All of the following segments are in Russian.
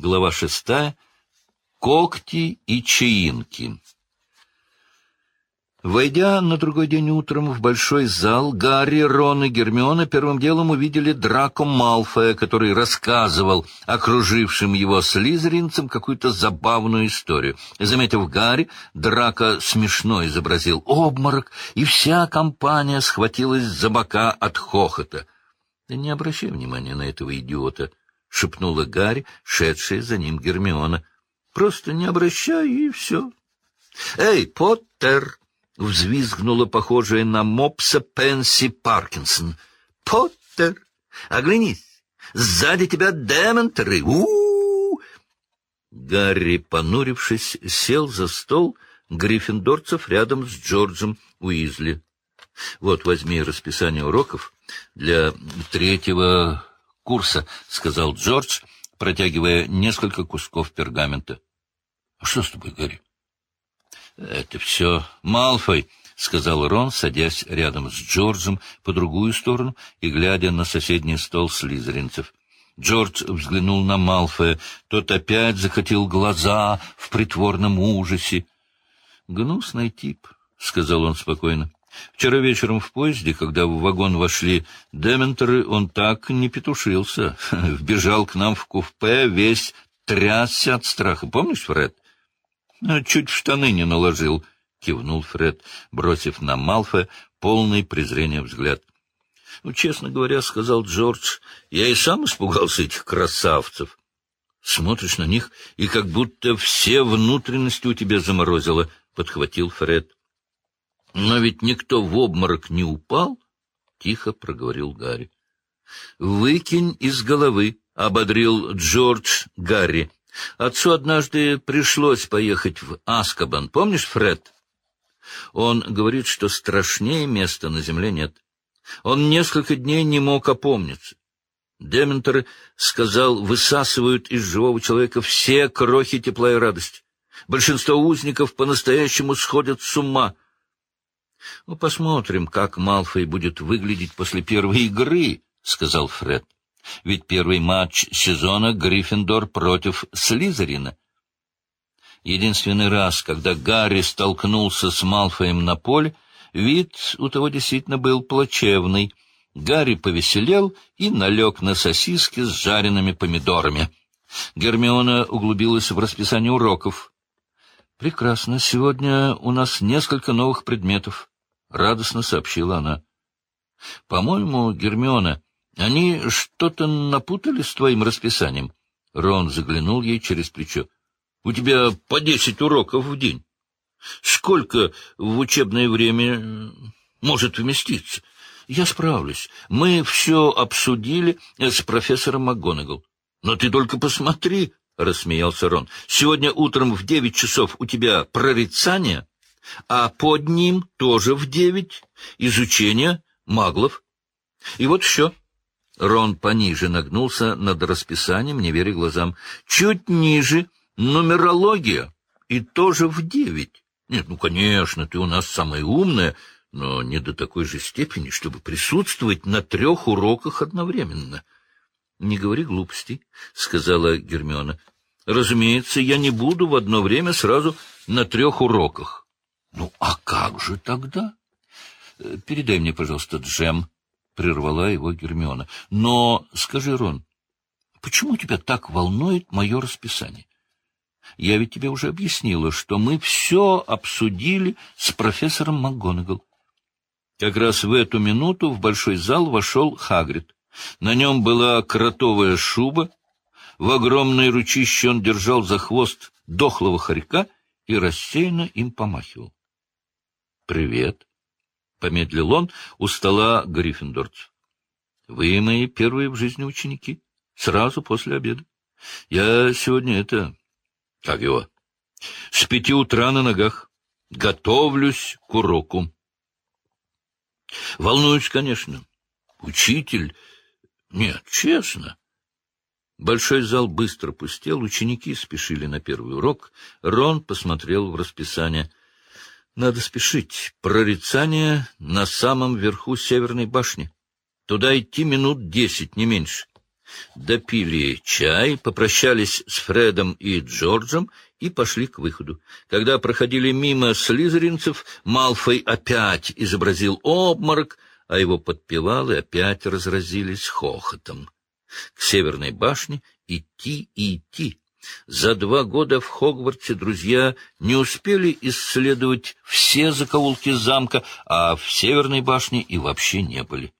Глава шестая. Когти и чаинки. Войдя на другой день утром в большой зал, Гарри, Рон и Гермиона первым делом увидели Драко Малфоя, который рассказывал окружившим его слизеринцам какую-то забавную историю. Заметив Гарри, Драко смешно изобразил обморок, и вся компания схватилась за бока от хохота. — Да не обращай внимания на этого идиота, — шепнула Гарри, шедшая за ним Гермиона. — Просто не обращай, и все. — Эй, Поттер! — взвизгнула похожая на мопса Пенси Паркинсон. — Поттер, оглянись! Сзади тебя дементоры! у Гарри, понурившись, сел за стол гриффиндорцев рядом с Джорджем Уизли. — Вот, возьми расписание уроков для третьего курса, — сказал Джордж, протягивая несколько кусков пергамента. — А что с тобой, Гарри? — Это все Малфой, — сказал Рон, садясь рядом с Джорджем по другую сторону и глядя на соседний стол слизеринцев. Джордж взглянул на Малфоя. Тот опять захотел глаза в притворном ужасе. — Гнусный тип, — сказал он спокойно. Вчера вечером в поезде, когда в вагон вошли дементоры, он так не петушился. Вбежал к нам в купе, весь трясся от страха. Помнишь, Фред? —— Чуть в штаны не наложил, — кивнул Фред, бросив на Малфа полный презрения взгляд. — Ну, честно говоря, — сказал Джордж, — я и сам испугался этих красавцев. Смотришь на них, и как будто все внутренности у тебя заморозило, — подхватил Фред. — Но ведь никто в обморок не упал, — тихо проговорил Гарри. — Выкинь из головы, — ободрил Джордж Гарри. Отцу однажды пришлось поехать в Аскабан. Помнишь, Фред? Он говорит, что страшнее места на земле нет. Он несколько дней не мог опомниться. Дементор сказал, высасывают из живого человека все крохи тепла и радости. Большинство узников по-настоящему сходят с ума. Ну, посмотрим, как Малфой будет выглядеть после первой игры, — сказал Фред ведь первый матч сезона Гриффиндор против Слизерина. Единственный раз, когда Гарри столкнулся с Малфоем на поле, вид у того действительно был плачевный. Гарри повеселел и налег на сосиски с жареными помидорами. Гермиона углубилась в расписание уроков. — Прекрасно. Сегодня у нас несколько новых предметов, — радостно сообщила она. — По-моему, Гермиона, они что-то напутали с твоим расписанием? Рон заглянул ей через плечо. — У тебя по десять уроков в день. Сколько в учебное время может вместиться? Я справлюсь. Мы все обсудили с профессором МакГонагал. Но ты только посмотри, — рассмеялся Рон. — Сегодня утром в девять часов у тебя прорицание, а под ним тоже в девять изучение маглов. И вот все. Рон пониже нагнулся над расписанием, не веря глазам. Чуть ниже — нумерология, и тоже в девять. Нет, ну, конечно, ты у нас самая умная, но не до такой же степени, чтобы присутствовать на трех уроках одновременно. — Не говори глупостей, — сказала Гермиона. — Разумеется, я не буду в одно время сразу на трех уроках. — Ну, а как же тогда? — Передай мне, пожалуйста, джем, прервала его Гермиона. — Но скажи, Рон, почему тебя так волнует мое расписание? Я ведь тебе уже объяснила, что мы все обсудили с профессором МакГонагал. Как раз в эту минуту в большой зал вошел Хагрид. На нем была кротовая шуба, в огромной ручище он держал за хвост дохлого хорька и рассеянно им помахивал. — Привет, — помедлил он у стола гриффиндорцев. — Вы мои первые в жизни ученики. Сразу после обеда. Я сегодня это... Как его? С пяти утра на ногах. Готовлюсь к уроку. Волнуюсь, конечно. Учитель... Нет, честно. Большой зал быстро пустел, ученики спешили на первый урок. Рон посмотрел в расписание. Надо спешить. Прорицание на самом верху северной башни. Туда идти минут десять, не меньше. допили чай, попрощались с Фредом и Джорджем и пошли к выходу. Когда проходили мимо слизеринцев, Малфой опять изобразил обморок, а его подпевалы опять разразились хохотом. К северной башне идти и идти. За два года в Хогвартсе друзья не успели исследовать все закоулки замка, а в северной башне и вообще не были.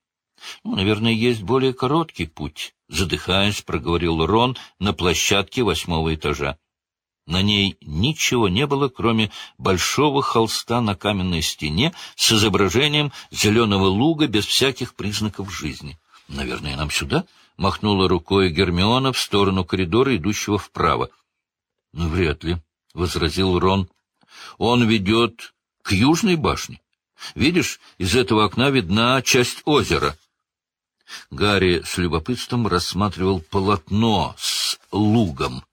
Ну, наверное, есть более короткий путь, — задыхаясь, проговорил Рон на площадке восьмого этажа. На ней ничего не было, кроме большого холста на каменной стене с изображением зеленого луга без всяких признаков жизни. «Наверное, нам сюда?» — махнула рукой Гермиона в сторону коридора, идущего вправо. «Ну, вряд ли», — возразил Рон. «Он ведет к южной башне. Видишь, из этого окна видна часть озера». Гарри с любопытством рассматривал полотно с лугом.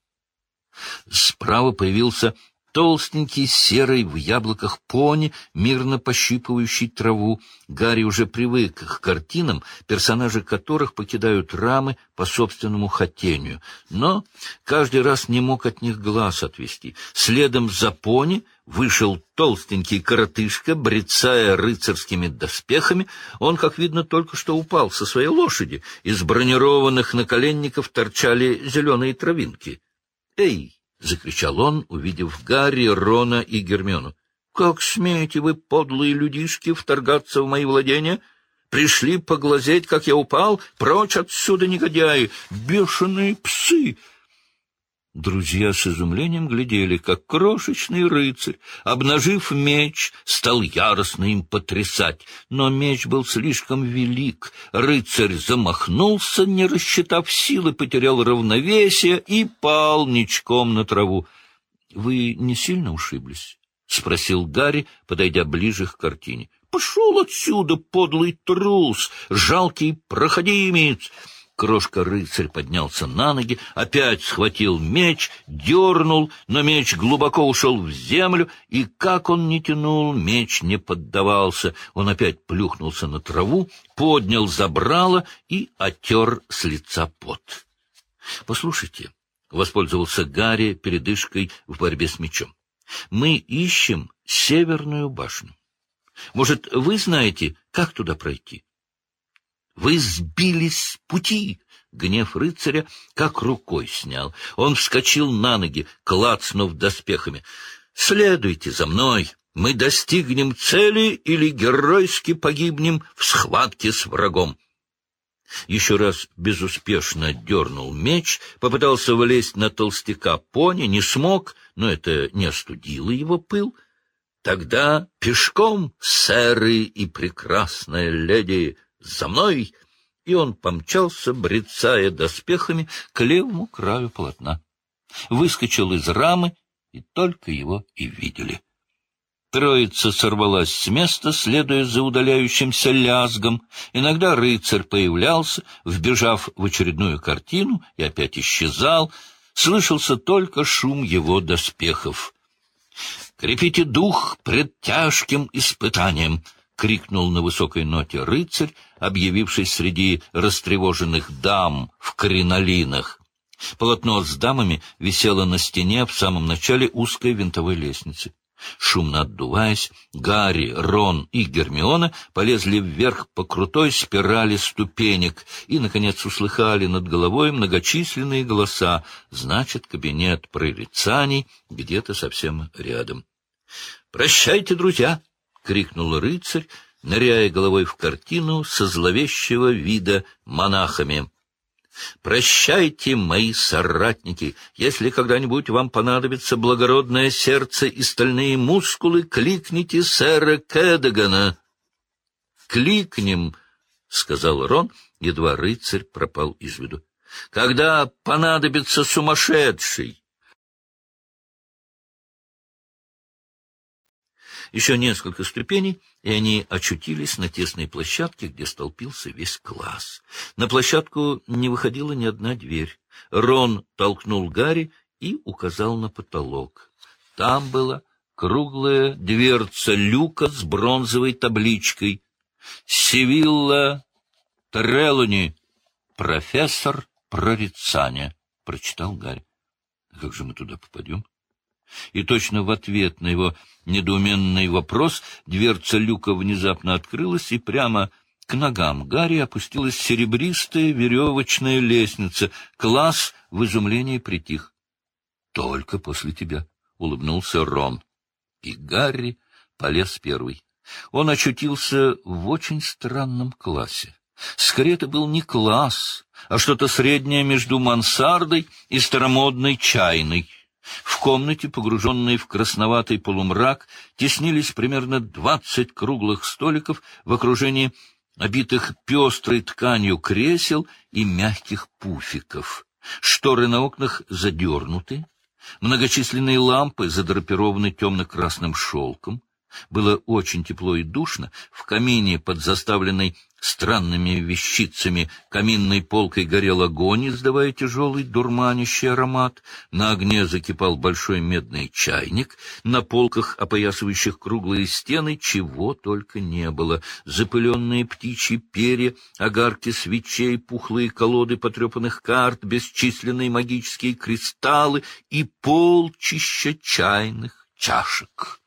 Справа появился толстенький, серый, в яблоках пони, мирно пощипывающий траву. Гарри уже привык к картинам, персонажи которых покидают рамы по собственному хотению. Но каждый раз не мог от них глаз отвести. Следом за пони вышел толстенький коротышка, брецая рыцарскими доспехами. Он, как видно, только что упал со своей лошади. Из бронированных наколенников торчали зеленые травинки. «Эй!» — закричал он, увидев Гарри, Рона и Гермиону. — Как смеете вы, подлые людишки, вторгаться в мои владения? Пришли поглазеть, как я упал? Прочь отсюда, негодяи! Бешеные псы! Друзья с изумлением глядели, как крошечный рыцарь, обнажив меч, стал яростно им потрясать. Но меч был слишком велик. Рыцарь замахнулся, не рассчитав силы, потерял равновесие и пал ничком на траву. — Вы не сильно ушиблись? — спросил Гарри, подойдя ближе к картине. — Пошел отсюда, подлый трус, жалкий проходимец! Крошка-рыцарь поднялся на ноги, опять схватил меч, дернул, но меч глубоко ушел в землю, и как он не тянул, меч не поддавался. Он опять плюхнулся на траву, поднял забрало и отер с лица пот. — Послушайте, — воспользовался Гарри передышкой в борьбе с мечом, — мы ищем северную башню. Может, вы знаете, как туда пройти? Вы сбились с пути! Гнев рыцаря как рукой снял. Он вскочил на ноги, клацнув доспехами. «Следуйте за мной! Мы достигнем цели или геройски погибнем в схватке с врагом!» Еще раз безуспешно дернул меч, попытался влезть на толстяка пони, не смог, но это не остудило его пыл. Тогда пешком, сэры и прекрасная леди, за мной!» И он помчался, брецая доспехами, к левому краю полотна. Выскочил из рамы, и только его и видели. Троица сорвалась с места, следуя за удаляющимся лязгом. Иногда рыцарь появлялся, вбежав в очередную картину, и опять исчезал. Слышался только шум его доспехов. «Крепите дух пред тяжким испытанием!» — крикнул на высокой ноте рыцарь, объявившись среди растревоженных дам в кринолинах. Полотно с дамами висело на стене в самом начале узкой винтовой лестницы. Шумно отдуваясь, Гарри, Рон и Гермиона полезли вверх по крутой спирали ступенек и, наконец, услыхали над головой многочисленные голоса. Значит, кабинет прорицаний где-то совсем рядом. «Прощайте, друзья!» — крикнул рыцарь, ныряя головой в картину со зловещего вида монахами. «Прощайте, мои соратники! Если когда-нибудь вам понадобится благородное сердце и стальные мускулы, кликните сэра Кэдагана!» «Кликнем!» — сказал Рон, едва рыцарь пропал из виду. «Когда понадобится сумасшедший!» Еще несколько ступеней, и они очутились на тесной площадке, где столпился весь класс. На площадку не выходила ни одна дверь. Рон толкнул Гарри и указал на потолок. Там была круглая дверца люка с бронзовой табличкой. «Севилла Трелуни, профессор прорицания, — прочитал Гарри. — Как же мы туда попадем? И точно в ответ на его недоуменный вопрос дверца люка внезапно открылась, и прямо к ногам Гарри опустилась серебристая веревочная лестница. Класс в изумлении притих. — Только после тебя, — улыбнулся Рон. И Гарри полез первый. Он очутился в очень странном классе. Скорее, это был не класс, а что-то среднее между мансардой и старомодной чайной. В комнате, погруженной в красноватый полумрак, теснились примерно двадцать круглых столиков в окружении обитых пестрой тканью кресел и мягких пуфиков. Шторы на окнах задернуты, многочисленные лампы задрапированы темно-красным шелком. Было очень тепло и душно. В камине под заставленной странными вещицами каминной полкой горел огонь, издавая тяжелый дурманящий аромат. На огне закипал большой медный чайник. На полках, опоясывающих круглые стены, чего только не было. Запыленные птичьи перья, огарки свечей, пухлые колоды потрепанных карт, бесчисленные магические кристаллы и полчища чайных чашек.